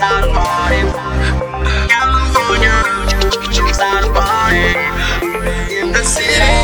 start party. California, start party in the city.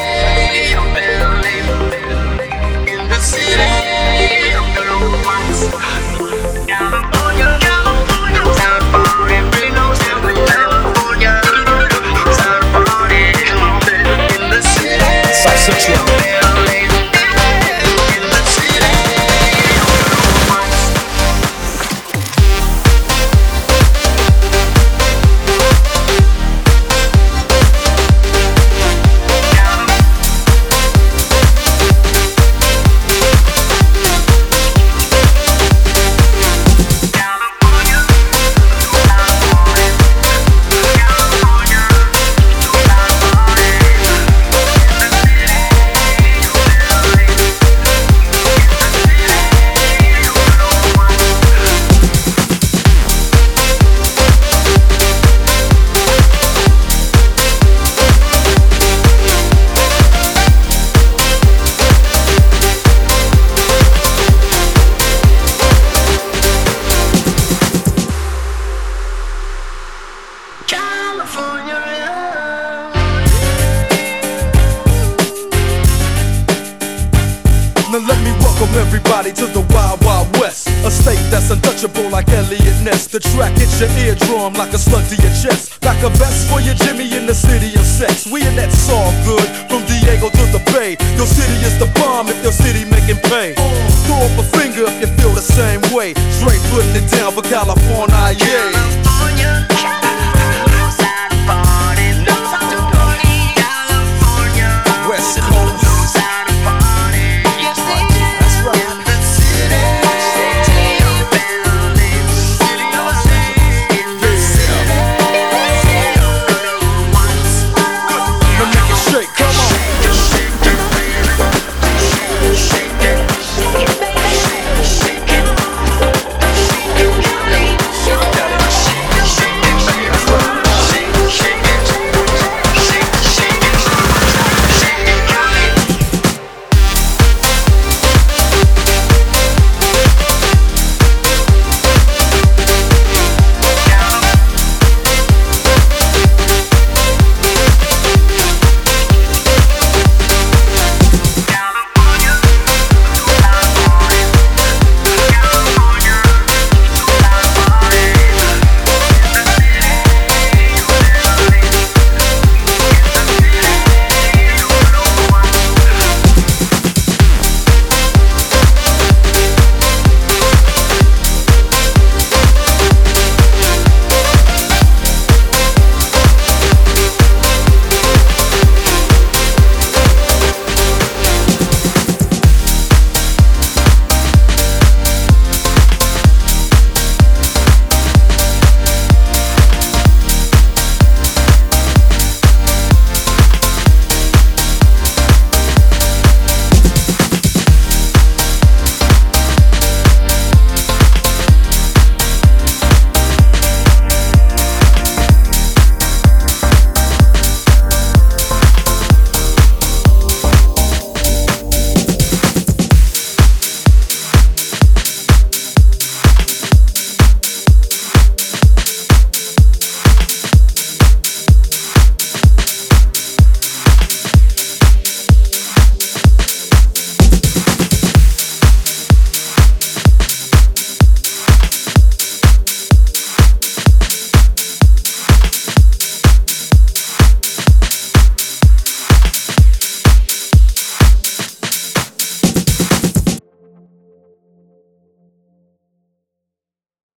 Let me welcome everybody to the Wild Wild West. A state that's untouchable like Elliot Ness. The track hits your eardrum like a slug to your chest. Like a vest for your Jimmy in the city of sex. We in that all good from Diego to the Bay. Your city is the bomb if your city making pain. Throw up a finger if you feel the same way. Straight putting it down for California, yeah.